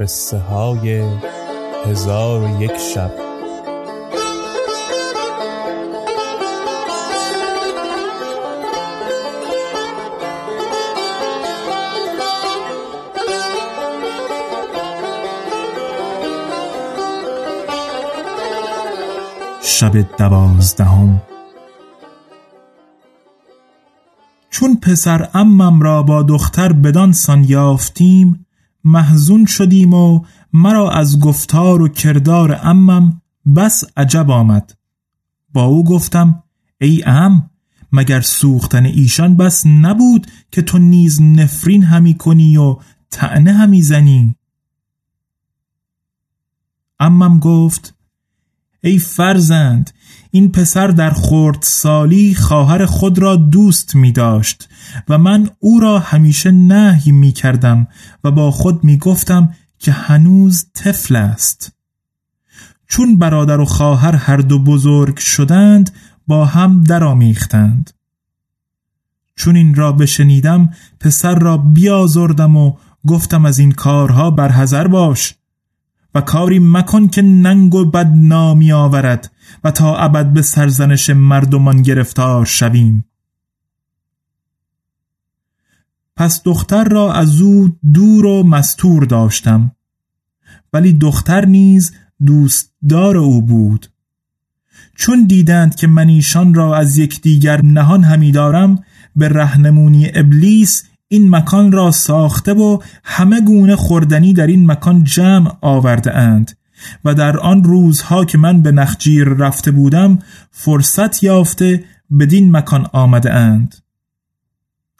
قصه های هزار و یک شب. شب دوازدهم. چون پسر امم را با دختر بدان یافتیم محزون شدیم و مرا از گفتار و کردار امم بس عجب آمد. با او گفتم ای ام مگر سوختن ایشان بس نبود که تو نیز نفرین همی کنی و تعنه همی زنی؟ امم گفت ای فرزند این پسر در خورد سالی خواهر خود را دوست می داشت و من او را همیشه نهی می کردم و با خود می گفتم که هنوز طفل است. چون برادر و خواهر هر دو بزرگ شدند با هم درآمیختند. چون این را بشنیدم پسر را بیازردم و گفتم از این کارها برحذر باش. و کاری مکن که ننگ و بدنامی آورد و تا ابد به سرزنش مردمان گرفتار شویم. پس دختر را از او دور و مستور داشتم ولی دختر نیز دوستدار او بود. چون دیدند که من ایشان را از یکدیگر نهان همی دارم به رهنمونی ابلیس این مکان را ساخته و همه گونه خوردنی در این مکان جمع آورده اند و در آن روزها که من به نخجیر رفته بودم فرصت یافته بدین مکان آمده اند.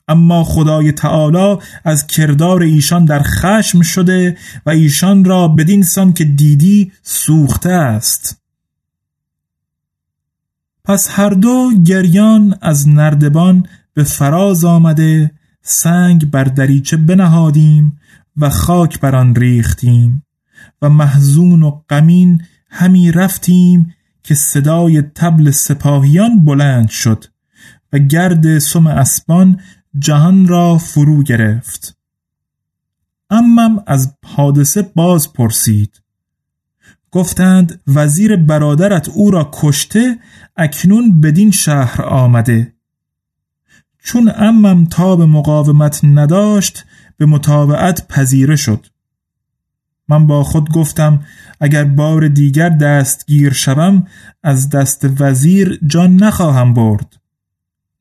اما خدای تعالی از کردار ایشان در خشم شده و ایشان را بدین سان که دیدی سوخته است. پس هر دو گریان از نردبان به فراز آمده سنگ بر دریچه بنهادیم و خاک بر آن ریختیم و محزون و غمین همی رفتیم که صدای تبل سپاهیان بلند شد و گرد سم اسبان جهان را فرو گرفت. امم از حادثه باز پرسید. گفتند وزیر برادرت او را کشته اکنون بدین شهر آمده. چون امم تاب مقاومت نداشت به مطابعت پذیره شد. من با خود گفتم اگر بار دیگر دستگیر شوم از دست وزیر جان نخواهم برد.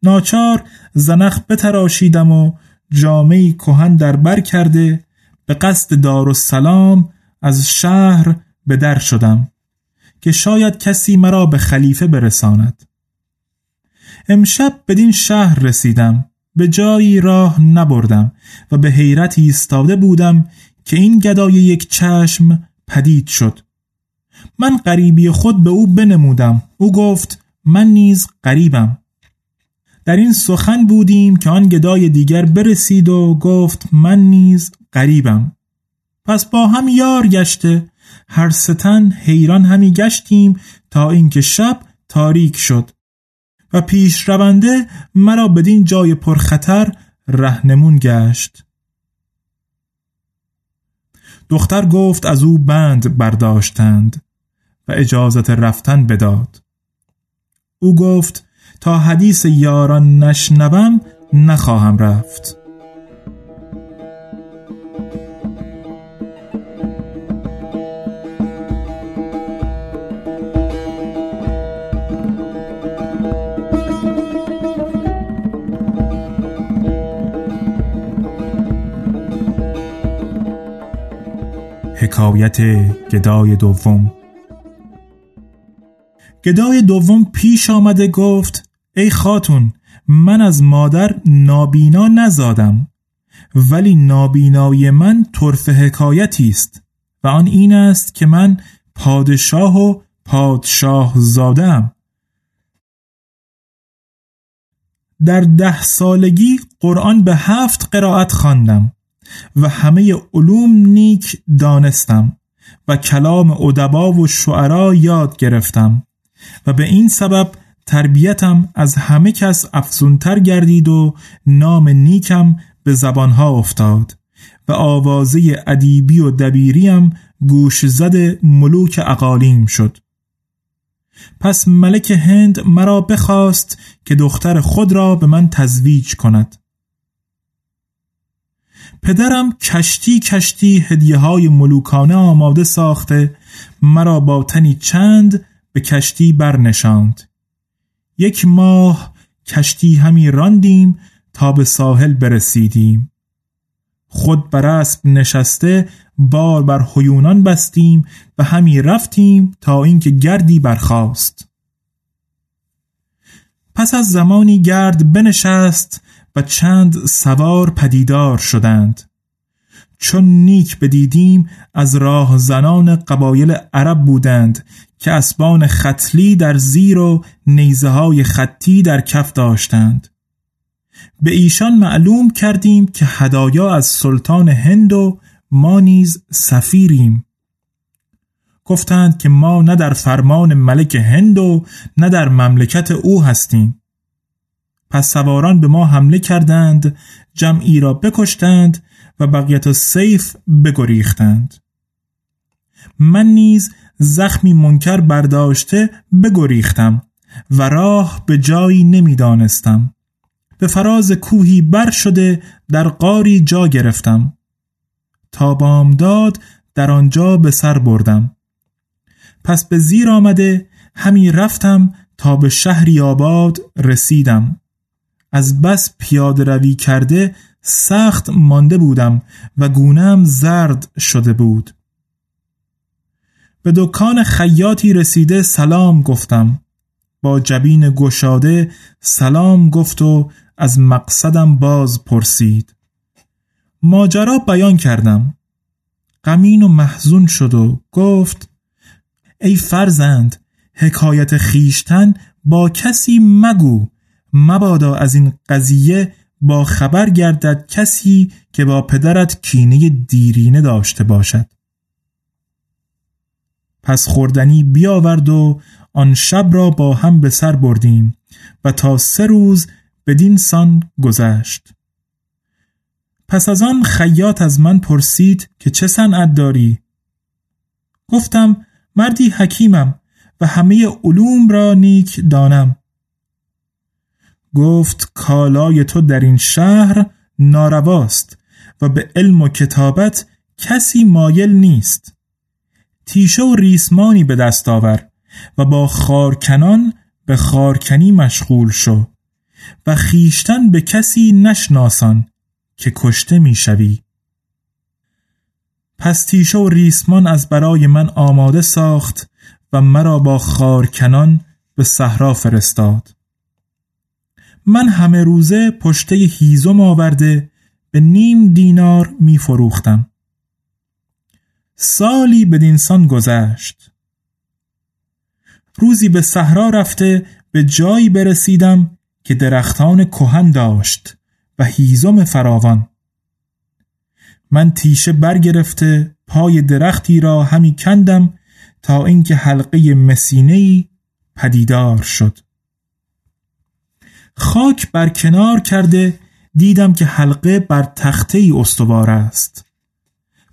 ناچار زنخ بتراشیدم و جامعی کهن در بر کرده به قصد دار و سلام از شهر به در شدم که شاید کسی مرا به خلیفه برساند. امشب بدین شهر رسیدم به جایی راه نبردم و به حیرت ایستاده بودم که این گدای یک چشم پدید شد. من غریبی خود به او بنمودم. او گفت من نیز غریبم. در این سخن بودیم که آن گدای دیگر برسید و گفت من نیز غریبم. پس با هم یار گشته هر ستن حیران همی گشتیم تا اینکه شب تاریک شد. و پیش رونده مرا بدین جای پرخطر رهنمون گشت. دختر گفت از او بند برداشتند و اجازت رفتن بداد. او گفت تا حدیث یاران نشنوم نخواهم رفت. حکایت گدای دوم. گدای دوم پیش آمده گفت ای خاتون من از مادر نابینا نزادم ولی نابینایی من طرف حکایتی است و آن این است که من پادشاه و پادشاه زادم در ده سالگی قرآن به هفت قرائت خواندم. و همه علوم نیک دانستم و کلام ادبا و شعرا یاد گرفتم و به این سبب تربیتم از همه کس افزونتر گردید و نام نیکم به زبانها افتاد و آوازه ادیبی و دبیریم گوش زد ملوک اقالیم شد. پس ملک هند مرا بخواست که دختر خود را به من تزویج کند. پدرم کشتی کشتی هدیه های ملوکانه آماده ساخته مرا با تنی چند به کشتی برنشاند. یک ماه کشتی همی راندیم تا به ساحل برسیدیم. خود بر اسب نشسته بار بر حیونان بستیم و همی رفتیم تا اینکه گردی برخاست. پس از زمانی گرد بنشست و چند سوار پدیدار شدند. چون نیک بدیدیم از راه زنان قبایل عرب بودند که اسبان خطلی در زیر و نیزه های خطی در کف داشتند. به ایشان معلوم کردیم که هدایا از سلطان هند و ما نیز سفیریم. گفتند که ما نه در فرمان ملک هند و نه در مملکت او هستیم. پس سواران به ما حمله کردند جمعی را بکشتند و بقیت سیف بگریختند. من نیز زخمی منکر برداشته بگریختم و راه به جایی نمی‌دانستم. به فراز کوهی بر شده در قاری جا گرفتم. تا بامداد در آنجا به سر بردم. پس به زیر آمده همی رفتم تا به شهری آباد رسیدم. از بس پیاده روی کرده سخت مانده بودم و گونم زرد شده بود. به دکان خیاطی رسیده سلام گفتم. با جبین گشاده سلام گفت و از مقصدم باز پرسید. ماجرا بیان کردم. غمین و محزون شد و گفت ای فرزند حکایت خیشتن با کسی مگو. مبادا از این قضیه با خبر گردد کسی که با پدرت کینه دیرینه داشته باشد. پس خوردنی بیاورد و آن شب را با هم به سر بردیم و تا سه روز بدین سان گذشت. پس از آن خیاط از من پرسید که چه صنعت داری؟ گفتم مردی حکیمم و همه علوم را نیک دانم. گفت کالای تو در این شهر نارواست و به علم و کتابت کسی مایل نیست. تیشه و ریسمانی به دست آور و با خارکنان به خارکنی مشغول شو و خیشتن به کسی نشناسان که کشته می‌شوی پس تیشه و ریسمان از برای من آماده ساخت و مرا با خارکنان به صحرا فرستاد. من همه روزه پشته هیزم آورده به نیم دینار می فروختم سالی به دینسان گذشت. روزی به صحرا رفته به جایی برسیدم که درختان کهن داشت و هیزم فراوان. من تیشه برگرفته پای درختی را همی کندم تا اینکه حلقه مسینه‌ای پدیدار شد. خاک بر کنار کرده دیدم که حلقه بر تخته ای استوار است.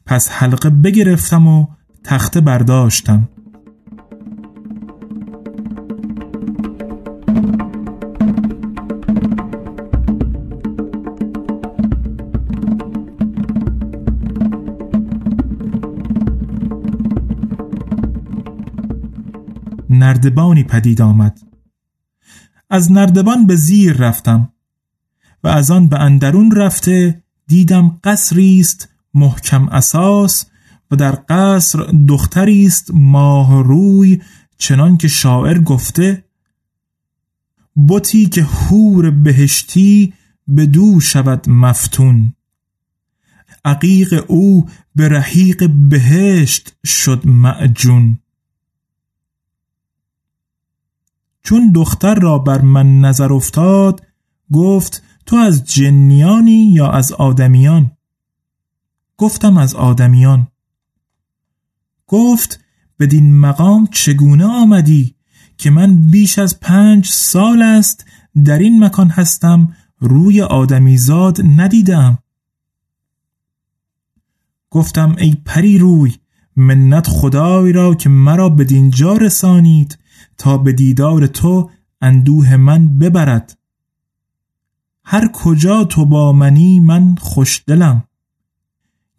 پس حلقه بگرفتم و تخته برداشتم. نردبانی پدید آمد. از نردبان به زیر رفتم و از آن به اندرون رفته دیدم قصری است محکم اساس و در قصر دختری است ماه روی چنان که شاعر گفته بتی که حور بهشتی به دو شود مفتون. عقیق او به رحیق بهشت شد معجون. چون دختر را بر من نظر افتاد گفت تو از جنیانی یا از آدمیان؟ گفتم از آدمیان. گفت بدین مقام چگونه آمدی که من بیش از پنج سال است در این مکان هستم روی آدمیزاد ندیدم؟ گفتم ای پری روی منت خدای را که مرا به دینجا رسانید. تا به دیدار تو اندوه من ببرد. هر کجا تو با منی من خوشدلم.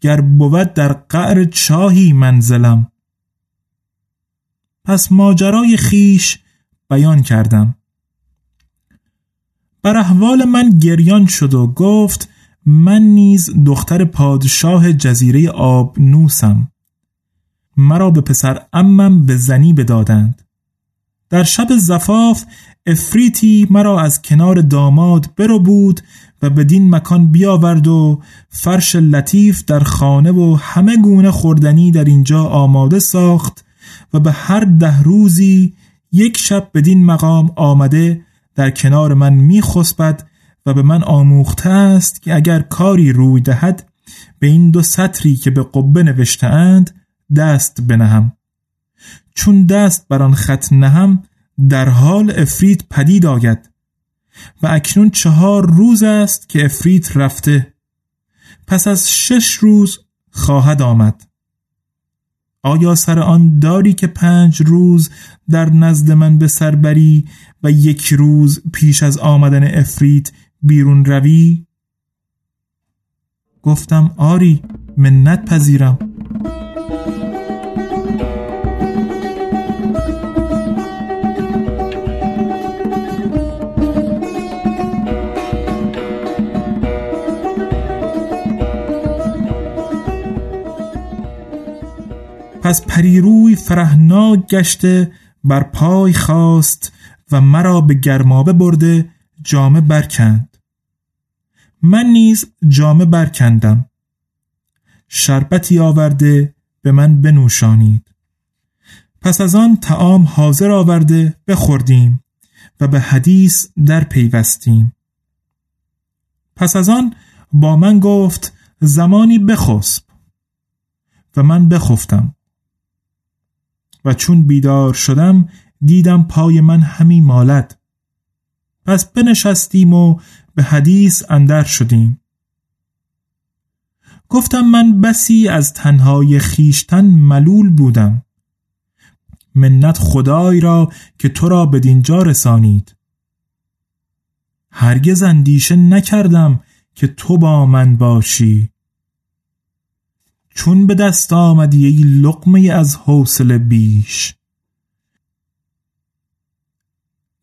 گر بود در قعر چاهی منزلم. پس ماجرای خیش بیان کردم. بر احوال من گریان شد و گفت من نیز دختر پادشاه جزیره آب نوسم مرا به پسر امم به زنی بدادند. در شب زفاف افریتی مرا از کنار داماد برو بود و بدین مکان بیاورد و فرش لطیف در خانه و همه گونه خوردنی در اینجا آماده ساخت و به هر ده روزی یک شب بدین مقام آمده در کنار من می خسبد و به من آموخته است که اگر کاری روی دهد به این دو سطری که به قبه نوشته اند دست بنهم. چون دست بر آن خط نهم در حال افرید پدید آید. و اکنون چهار روز است که افرید رفته. پس از شش روز خواهد آمد. آیا سر آن داری که پنج روز در نزد من به سر بری و یک روز پیش از آمدن افرید بیرون روی؟ گفتم آری منت پذیرم. پس پریروی فرهناک گشته بر پای خواست و مرا به گرمابه برده جامه برکند. من نیز جامه برکندم. شربتی آورده به من بنوشانید. پس از آن تعام حاضر آورده بخوردیم و به حدیث در پیوستیم. پس از آن با من گفت زمانی بخسب. و من بخفتم. و چون بیدار شدم دیدم پای من همی مالد. پس بنشستیم و به حدیث اندر شدیم. گفتم من بسی از تنهای خیشتن ملول بودم. منت خدای را که تو را به دینجا رسانید. هرگز اندیشه نکردم که تو با من باشی. چون به دست آمدی ای لقمه از حوصله بیش.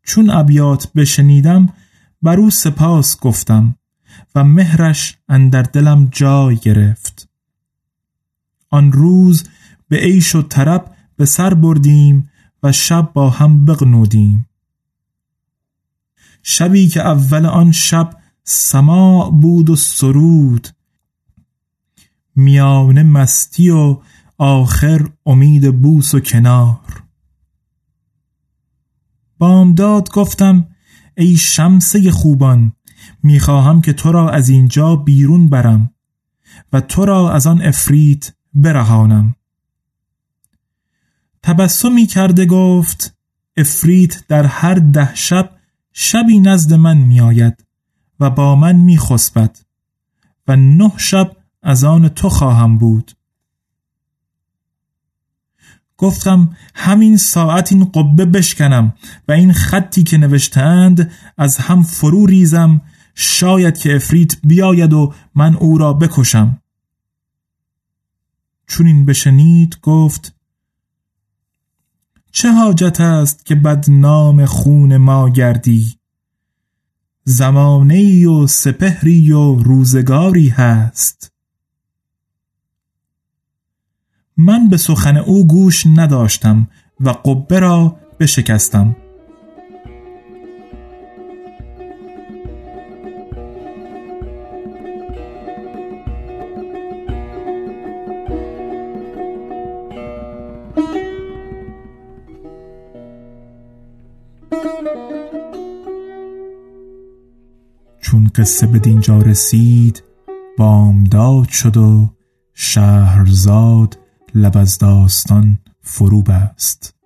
چون ابیات بشنیدم بر او سپاس گفتم و مهرش اندر دلم جای گرفت. آن روز به عیش و طرب به سر بردیم و شب با هم بغنودیم. شبی که اول آن شب سماع بود و سرود میان مستی و آخر امید بوس و کنار. بامداد گفتم ای شمسه خوبان می‌خواهم که تو را از اینجا بیرون برم و تو را از آن افریت برهانم. تبسمی کرده گفت افریت در هر ده شب شبی نزد من میآید و با من میخسبد و نه شب از آن تو خواهم بود. گفتم همین ساعت این قبه بشکنم و این خطی که نوشتند از هم فرو ریزم شاید که افریت بیاید و من او را بکشم. چون این بشنید گفت چه حاجت است که بدنام خون ما گردی؟ زمانه و سپهری و روزگاری هست. من به سخن او گوش نداشتم و قبه را بشکستم. چون قصه به دینجا رسید بامداد شد و شهرزاد لب از داستان فرو بست